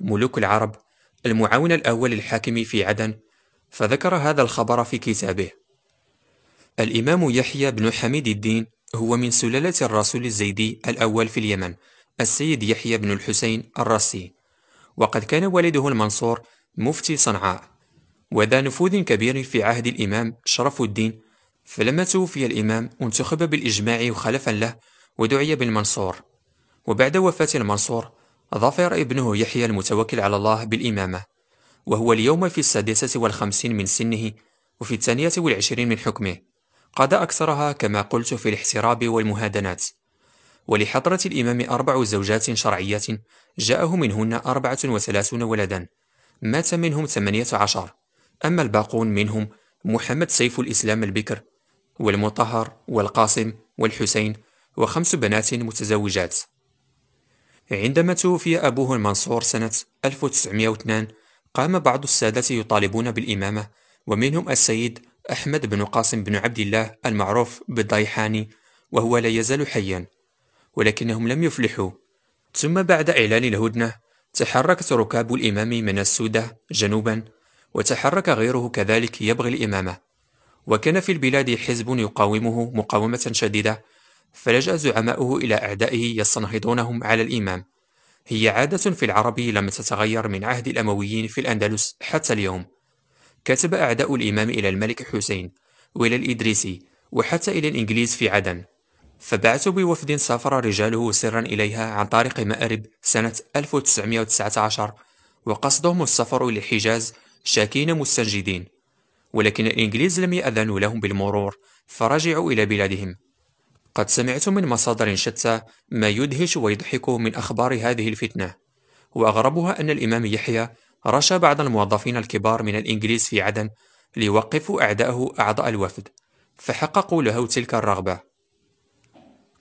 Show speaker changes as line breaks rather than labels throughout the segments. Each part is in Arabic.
ملوك العرب المعاون الأول للحاكم في عدن فذكر هذا الخبر في كتابه. الإمام يحيى بن حميد الدين هو من سلالة الرسول الزيدي الأول في اليمن السيد يحيى بن الحسين الرسي وقد كان والده المنصور مفتي صنعاء. وذا نفوذ كبير في عهد الإمام شرف الدين فلما توفي الإمام انتخب بالإجماع خلفا له ودعي بالمنصور. وبعد وفاة المنصور ظفر ابنه يحيى المتوكل على الله بالإمامة وهو اليوم في السادسة والخمسين من سنه وفي الثانية والعشرين من حكمه. قضى أكثرها كما قلت في الاحتراب والمهادنات. ولحضرة الإمام أربع زوجات شرعيات جاءه منهن أربعة وثلاثون ولدا. مات منهم ثمانية عشر. أما الباقون منهم محمد سيف الإسلام البكر والمطهر والقاسم والحسين وخمس بنات متزوجات. عندما توفي أبوه المنصور سنة 1902 قام بعض السادة يطالبون بالإمامة ومنهم السيد أحمد بن قاسم بن عبد الله المعروف بالضيحاني وهو لا يزال حيا ولكنهم لم يفلحوا. ثم بعد إعلان الهدنة تحركت ركاب الإمام من السودة جنوبا وتحرك غيره كذلك يبغي الإمامة. وكان في البلاد حزب يقاومه مقاومة شديدة فلجأ زعماؤه إلى أعدائه يستنهضونهم على الإمام. هي عادة في العرب لم تتغير من عهد الأمويين في الأندلس حتى اليوم. كتب أعداء الإمام إلى الملك حسين وإلى الإدريسي وحتى إلى الإنجليز في عدن. فبعثوا بوفد سافر رجاله سرا إليها عن طريق مأرب سنة 1919 وقصدهم السفر إلى الحجاز شاكين مستنجدين. ولكن الإنجليز لم يأذنوا لهم بالمرور فرجعوا إلى بلادهم. قد سمعت من مصادر شتى ما يدهش ويضحك من أخبار هذه الفتنة وأغربها أن الإمام يحيى رشى بعض الموظفين الكبار من الإنجليز في عدن ليوقفوا أعداءه أعضاء الوفد فحققوا له تلك الرغبة.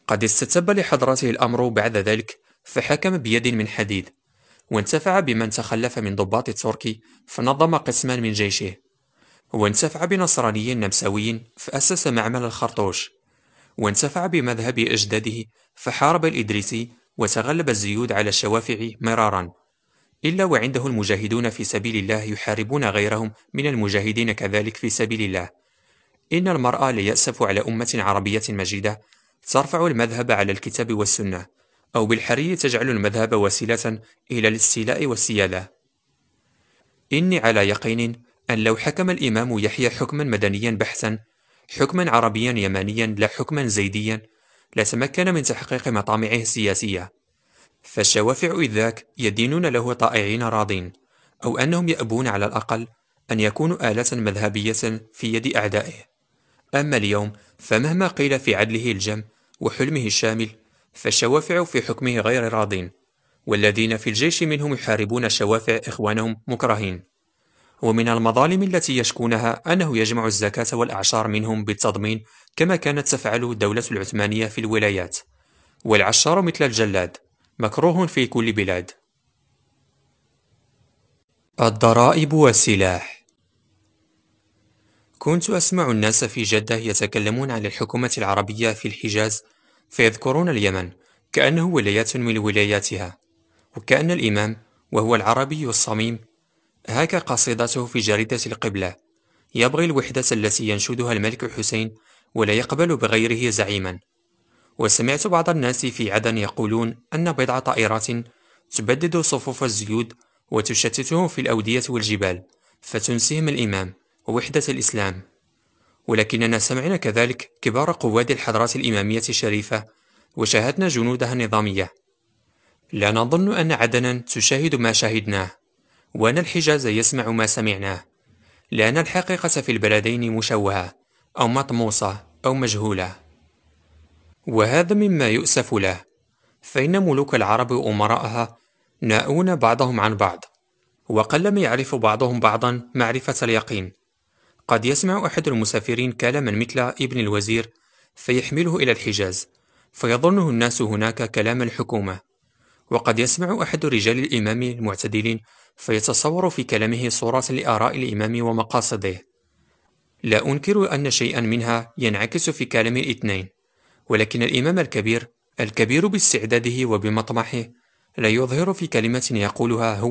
قد استتب لحضرته الأمر بعد ذلك فحكم بيد من حديد وانتفع بمن تخلف من ضباط التركي فنظم قسما من جيشه وانتفع بنصراني نمساوي فأسس معمل الخرطوش. وانتفع بمذهب أجداده فحارب الإدريسي وتغلب الزيود على الشوافع مرارا. إلا وعنده المجاهدون في سبيل الله يحاربون غيرهم من المجاهدين كذلك في سبيل الله. إن المرأة ليأسف على أمة عربية مجيدة ترفع المذهب على الكتاب والسنة أو بالحري تجعل المذهب وسيلة إلى الاستيلاء والسيادة. إني على يقين أن لو حكم الإمام يحيى حكما مدنيا بحتا حكما عربيا يمانيا لا حكما زيديا لتمكن من تحقيق مطامعه السياسية. فالشوافع إذ ذاك يدينون له طائعين راضين أو أنهم يأبون على الأقل أن يكونوا آلة مذهبية في يد أعدائه. أما اليوم فمهما قيل في عدله الجم وحلمه الشامل فالشوافع في حكمه غير راضين والذين في الجيش منهم يحاربون الشوافع إخوانهم مكرهين. ومن المظالم التي يشكونها أنه يجمع الزكاة والأعشار منهم بالتضمين كما كانت تفعل الدولة العثمانية في الولايات. والعشار مثل الجلاد مكروه في كل بلاد. الضرائب والسلاح. كنت أسمع الناس في جدة يتكلمون عن الحكومة العربية في الحجاز فيذكرون اليمن كأنه ولايات من ولاياتها وكأن الإمام وهو العربي الصميم هاك قصيدته في جريدة القبلة. يبغي الوحدة التي ينشدها الملك حسين ولا يقبل بغيره زعيما. وسمعت بعض الناس في عدن يقولون أن بضع طائرات تبدد صفوف الزيود وتشتتهم في الأودية والجبال فتنسيهم الإمام ووحدة الإسلام. ولكننا سمعنا كذلك كبار قواد الحضرات الإمامية الشريفة وشاهدنا جنودها النظامية. لا نظن أن عدنا تشاهد ما شاهدناه. وأن الحجاز يسمع ما سمعناه لأن الحقيقة في البلدين مشوهة أو مطموسة أو مجهولة. وهذا مما يؤسف له فإن ملوك العرب وأمراءها ناؤون بعضهم عن بعض وقلما يعرف بعضهم بعضا معرفة اليقين. قد يسمع أحد المسافرين كلاما مثل ابن الوزير فيحمله إلى الحجاز فيظنه الناس هناك كلام الحكومة. وقد يسمع أحد رجال الإمام المعتدلين فيتصور في كلامه صورة لآراء الإمام ومقاصده. لا أنكر أن شيئا منها ينعكس في كلام الاثنين ولكن الإمام الكبير الكبير باستعداده وبمطمحه لا يظهر في كلمة يقولها هو